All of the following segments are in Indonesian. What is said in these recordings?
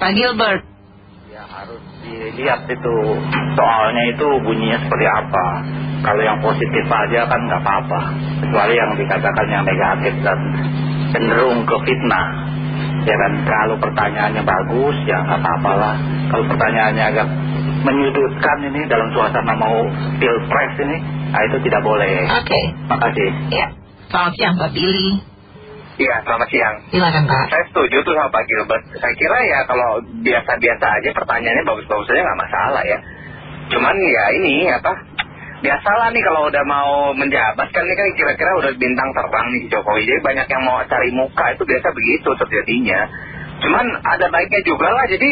Pak Gilbert. Ya harus dilihat itu soalnya itu bunyinya seperti apa. Kalau yang positif aja kan nggak apa-apa. Kecuali yang dikatakan yang negatif dan cenderung ke fitnah. Ya kan kalau pertanyaannya bagus ya nggak apa-apa lah. Kalau pertanyaannya agak menyudutkan ini dalam suasana mau pilpres ini, nah itu tidak boleh. Oke. Makasih. Ya. Selamat siang Pak Billy. Iya, selamat siang. Silakan Pak. Saya setuju tuh sama Pak Gilbert. Saya kira ya kalau biasa-biasa aja pertanyaannya bagus-bagus aja nggak masalah ya. Cuman ya ini apa, biasalah nih kalau udah mau menjabat kan ini kan kira-kira udah bintang terang nih Jokowi. Jadi banyak yang mau cari muka itu biasa begitu terjadinya. Cuman ada baiknya juga lah, jadi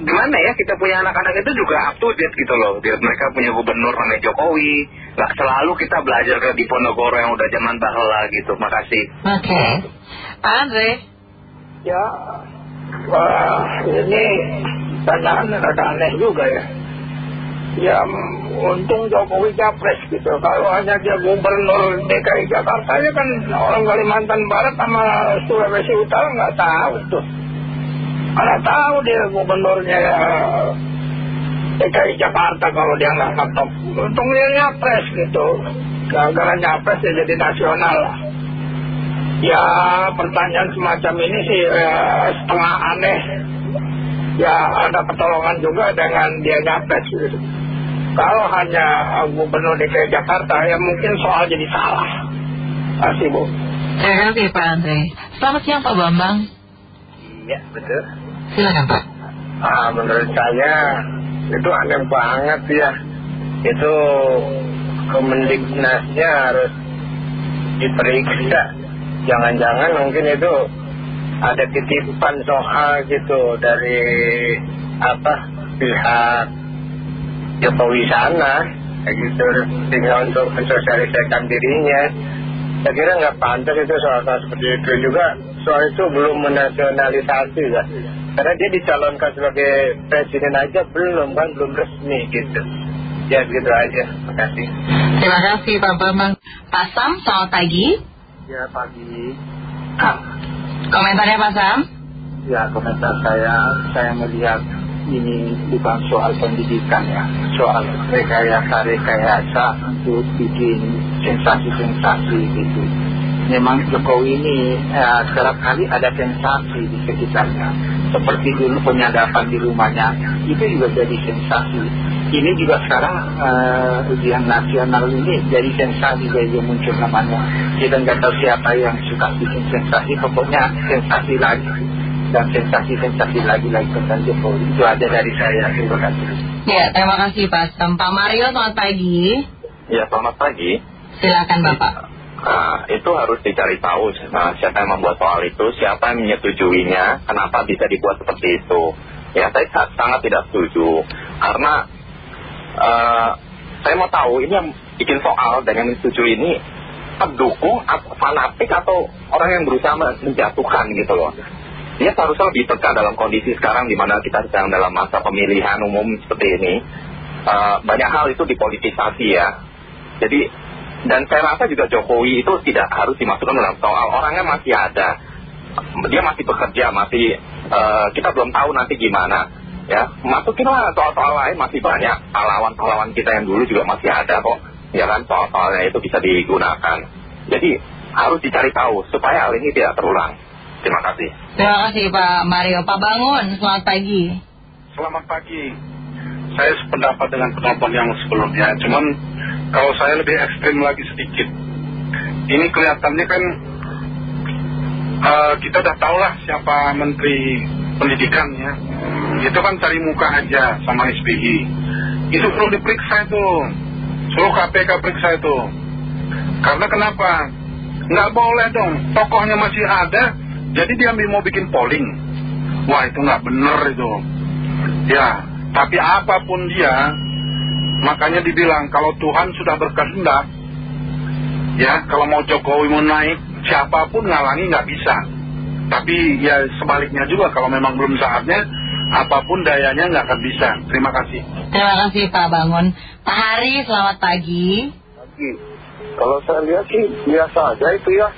gimana ya kita punya anak-anak itu juga up to date gitu loh. Biar mereka punya gubernur namanya Jokowi. Gak selalu kita belajar ke Diponegoro yang udah zaman bahla gitu. Makasih. Oke. Pak Andre. Ya, wah ini tantangan rada aneh juga ya. Ya, untung Jokowi capres gitu. Kalau hanya dia gubernur DKI Jakarta ya kan orang Kalimantan Barat sama Sulawesi Utara nggak tahu tuh. Mana tahu dia gubernurnya ya, DKI Jakarta kalau dia nggak ngetop. Untung dia nyapres gitu. Gara-gara nyapres dia jadi nasional lah. Ya pertanyaan semacam ini sih eh, setengah aneh. Ya ada pertolongan juga dengan dia nyapres gitu. Kalau hanya gubernur DKI Jakarta ya mungkin soal jadi salah. Terima kasih Bu. Terima kasih Pak Andre. Selamat siang Pak Bambang. Iya betul. Silakan Pak. Ah, menurut saya itu aneh banget ya. Itu Kemendiknasnya harus diperiksa. Jangan-jangan mungkin itu ada titipan soal gitu dari apa pihak Jokowi sana gitu tinggal untuk mensosialisasikan dirinya saya kira nggak pantas itu soal soal seperti itu juga soal itu belum menasionalisasi kan karena dia dicalonkan sebagai presiden aja belum kan belum resmi gitu ya gitu aja terima kasih Terima kasih Pak Bambang. Pak Sam, selamat pagi. Ya pagi. Komentarnya Pak Sam? Ya komentar saya, saya melihat ini bukan soal pendidikan ya, soal rekayasa-rekayasa untuk bikin sensasi-sensasi gitu. Memang Jokowi ini eh, kerap kali ada sensasi di sekitarnya. Seperti dulu penyadapan di rumahnya, itu juga jadi sensasi. Ini juga sekarang eh, ujian nasional ini jadi sensasi jadi muncul namanya. Kita nggak tahu siapa yang suka bikin sensasi, pokoknya sensasi lagi dan sensasi-sensasi lagi-lagi tentang Jokowi. Itu ada dari saya. Terima kasih. Ya, terima kasih Pak Sam. Pak Mario, selamat pagi. Ya, selamat pagi. Silakan Bapak. Nah, itu harus dicari tahu nah, siapa yang membuat soal itu, siapa yang menyetujuinya, kenapa bisa dibuat seperti itu. Ya, saya sa- sangat tidak setuju. Karena eh, saya mau tahu ini yang bikin soal dan yang menyetujui ini pendukung fanatik atau orang yang berusaha men- menjatuhkan gitu loh. Dia seharusnya lebih peka dalam kondisi sekarang di mana kita sedang dalam masa pemilihan umum seperti ini. Eh, banyak hal itu dipolitisasi ya. Jadi dan saya rasa juga Jokowi itu tidak harus dimasukkan dalam soal orangnya masih ada dia masih bekerja masih eh, kita belum tahu nanti gimana ya masukinlah soal-soal lain masih banyak pahlawan-pahlawan kita yang dulu juga masih ada kok ya kan soal-soalnya itu bisa digunakan jadi harus dicari tahu supaya hal ini tidak terulang terima kasih Terima kasih Pak Mario. Pak Bangun, selamat pagi. Selamat pagi. Saya sependapat dengan penonton yang sebelumnya. Cuman kalau saya lebih ekstrim lagi sedikit. Ini kelihatannya kan eh, kita udah tahu lah siapa menteri pendidikan ya. Itu kan cari muka aja sama SBY. Itu perlu diperiksa itu. Suruh KPK periksa itu. Karena kenapa? Nggak boleh dong. Tokohnya masih ada. Jadi dia mau bikin polling. Wah itu nggak bener itu. Ya, tapi apa pun dia, makanya dibilang kalau Tuhan sudah berkehendak, ya kalau mau Jokowi mau naik, siapa pun ngalangi nggak bisa. Tapi ya sebaliknya juga kalau memang belum saatnya, apa pun dayanya nggak akan bisa. Terima kasih. Terima kasih Pak Bangun. Pak Hari, selamat pagi. Kalau saya lihat sih biasa aja itu ya.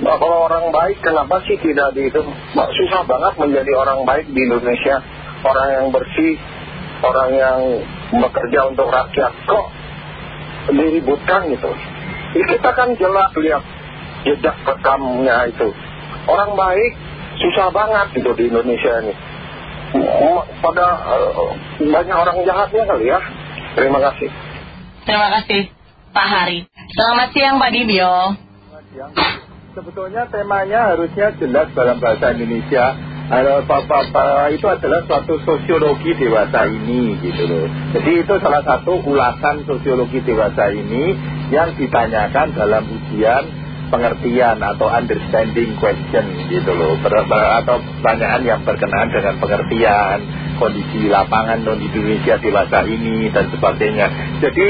Nah, kalau orang baik kenapa sih tidak di itu? Nah, susah banget menjadi orang baik di Indonesia. Orang yang bersih, orang yang bekerja untuk rakyat. Kok diributkan gitu? Ya, kita kan jelas lihat jejak rekamnya itu. Orang baik susah banget gitu di Indonesia ini. Pada eh, banyak orang jahatnya kali ya. Terima kasih. Terima kasih Pak Hari. Selamat siang Pak Dibio. Selamat siang. Sebetulnya temanya harusnya jelas dalam bahasa Indonesia. Apa-apa itu adalah suatu sosiologi dewasa ini gitu loh. Jadi itu salah satu ulasan sosiologi dewasa ini yang ditanyakan dalam ujian pengertian atau understanding question gitu loh. Ber, ber, atau pertanyaan yang berkenaan dengan pengertian kondisi lapangan non Indonesia dewasa ini dan sebagainya. Jadi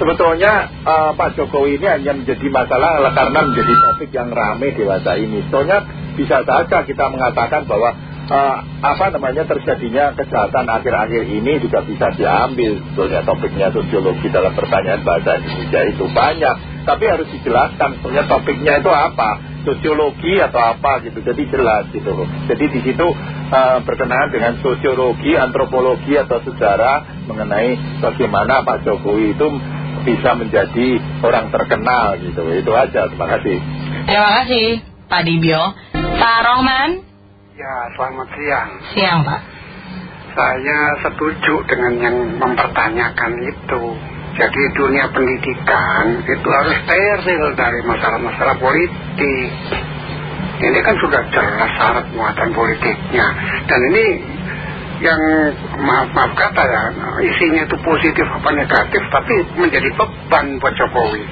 sebetulnya uh, Pak Jokowi ini hanya menjadi masalah karena menjadi topik yang ramai dewasa ini. Soalnya bisa saja kita mengatakan bahwa uh, apa namanya terjadinya kejahatan akhir-akhir ini juga bisa diambil sebetulnya topiknya sosiologi dalam pertanyaan bahasa Indonesia itu banyak. Tapi harus dijelaskan sebetulnya topiknya itu apa, sosiologi atau apa gitu. Jadi jelas gitu loh. Jadi di situ uh, berkenaan dengan sosiologi, antropologi atau sejarah mengenai bagaimana Pak Jokowi itu bisa menjadi orang terkenal gitu. Itu aja, terima kasih. Terima kasih Pak Dibio. Pak Rohman. Ya, selamat siang. Siang Pak. Saya setuju dengan yang mempertanyakan itu. Jadi dunia pendidikan itu harus steril dari masalah-masalah politik. Ini kan sudah jelas syarat muatan politiknya. Dan ini yang maaf maaf kata ya isinya itu positif apa negatif tapi menjadi beban buat Jokowi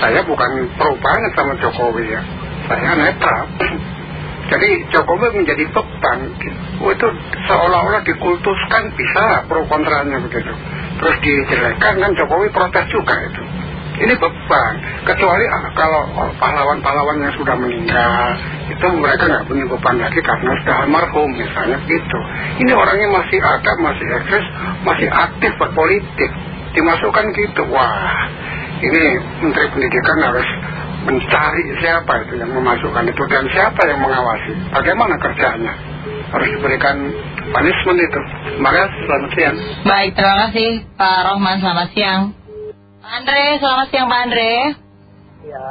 saya bukan pro banget sama Jokowi ya saya netral jadi Jokowi menjadi beban. Oh, itu seolah-olah dikultuskan bisa pro kontranya begitu. Terus dijelekkan kan Jokowi protes juga itu. Ini beban. Kecuali ah, kalau pahlawan-pahlawan yang sudah meninggal itu mereka nggak punya beban lagi karena sudah almarhum misalnya gitu. Ini orangnya masih ada masih eksis masih aktif berpolitik. Dimasukkan gitu. Wah ini Menteri Pendidikan harus mencari siapa itu yang memasukkan itu dan siapa yang mengawasi? Bagaimana kerjanya? Harus diberikan punishment itu. Terima kasih selamat siang. Baik terima kasih Pak Rohman. Selamat siang. Pak Andre, selamat siang Pak Andre. Ya,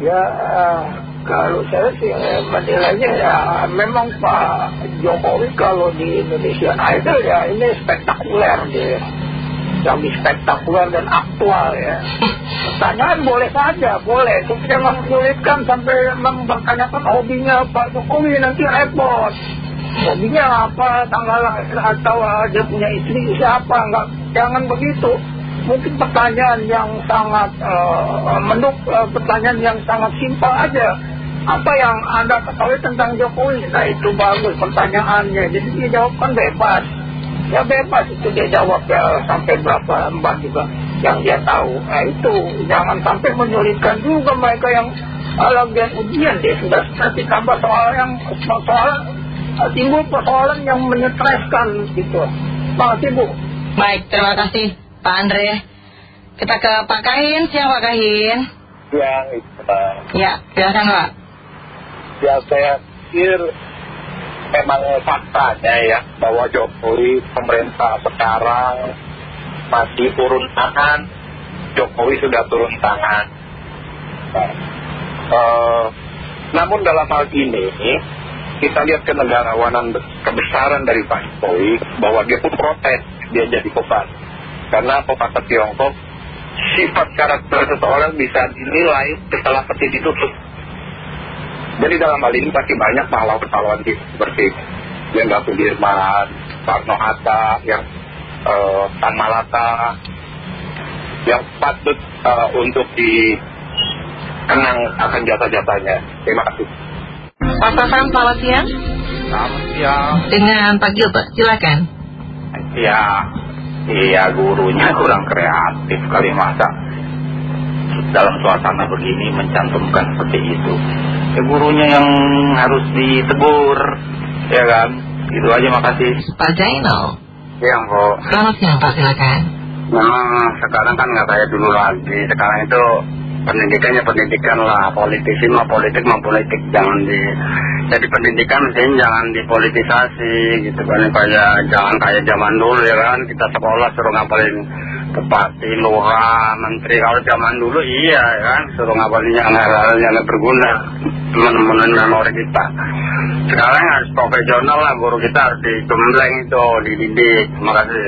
ya kalau saya sih menilainya ya memang Pak Jokowi kalau di Indonesia Idol ya ini spektakuler dia. Lebih spektakuler dan aktual ya. Pertanyaan boleh saja, boleh. Tapi jangan menyulitkan sampai mempertanyakan hobinya Pak Jokowi nanti repot. Hobinya apa, tanggal atau dia punya istri siapa, enggak, jangan begitu mungkin pertanyaan yang sangat uh, menduk uh, pertanyaan yang sangat simpel aja apa yang anda ketahui tentang Jokowi nah itu bagus pertanyaannya jadi dia jawabkan bebas ya bebas itu dia jawab ya sampai berapa lembar juga yang dia tahu nah itu jangan sampai menyulitkan juga mereka yang lagi ujian dia sudah nanti tambah soal yang soal timbul persoalan yang menyetreskan gitu makasih Bu baik terima kasih Pak Andre. Kita ke Pak Kahin, siang Pak Kahin. Siang, Pak. Ya, silakan Pak. Ya, saya pikir memang faktanya ya bahwa Jokowi pemerintah sekarang masih turun tangan, Jokowi sudah turun tangan. Nah, namun dalam hal ini kita lihat kenegarawanan kebesaran dari Pak Jokowi bahwa dia pun protes dia jadi beban karena pepatah Tiongkok, sifat karakter seseorang bisa dinilai setelah peti ditutup. Jadi dalam hal ini pasti banyak pahlawan-pahlawan seperti Jenderal Sudirman, Soekarno Hatta, yang uh, Tan Malaka, yang patut uh, untuk dikenang akan jasa-jasanya. Terima kasih. Pak Safan, selamat siang. Selamat siang. Dengan Pak Gilbert, silakan. Ya, Iya gurunya kurang kreatif kali masa dalam suasana begini mencantumkan seperti itu. Ya gurunya yang harus ditegur, ya kan? Gitu aja makasih. Pak Jainal. Siang kok. Selamat siang Pak silakan. Memang sekarang kan nggak kayak dulu lagi. Sekarang itu pendidikannya pendidikan lah politisi mah politik mah politik jangan di jadi pendidikan mungkin jangan dipolitisasi gitu kan kayak jangan kayak zaman dulu ya kan kita sekolah suruh ngapalin bupati lurah menteri. Kalau zaman dulu iya ya kan? Suruh ngapalin yang hal-hal yang berguna. Teman-teman memori kita. Sekarang harus profesional lah guru kita harus digembleng itu dididik. Terima kasih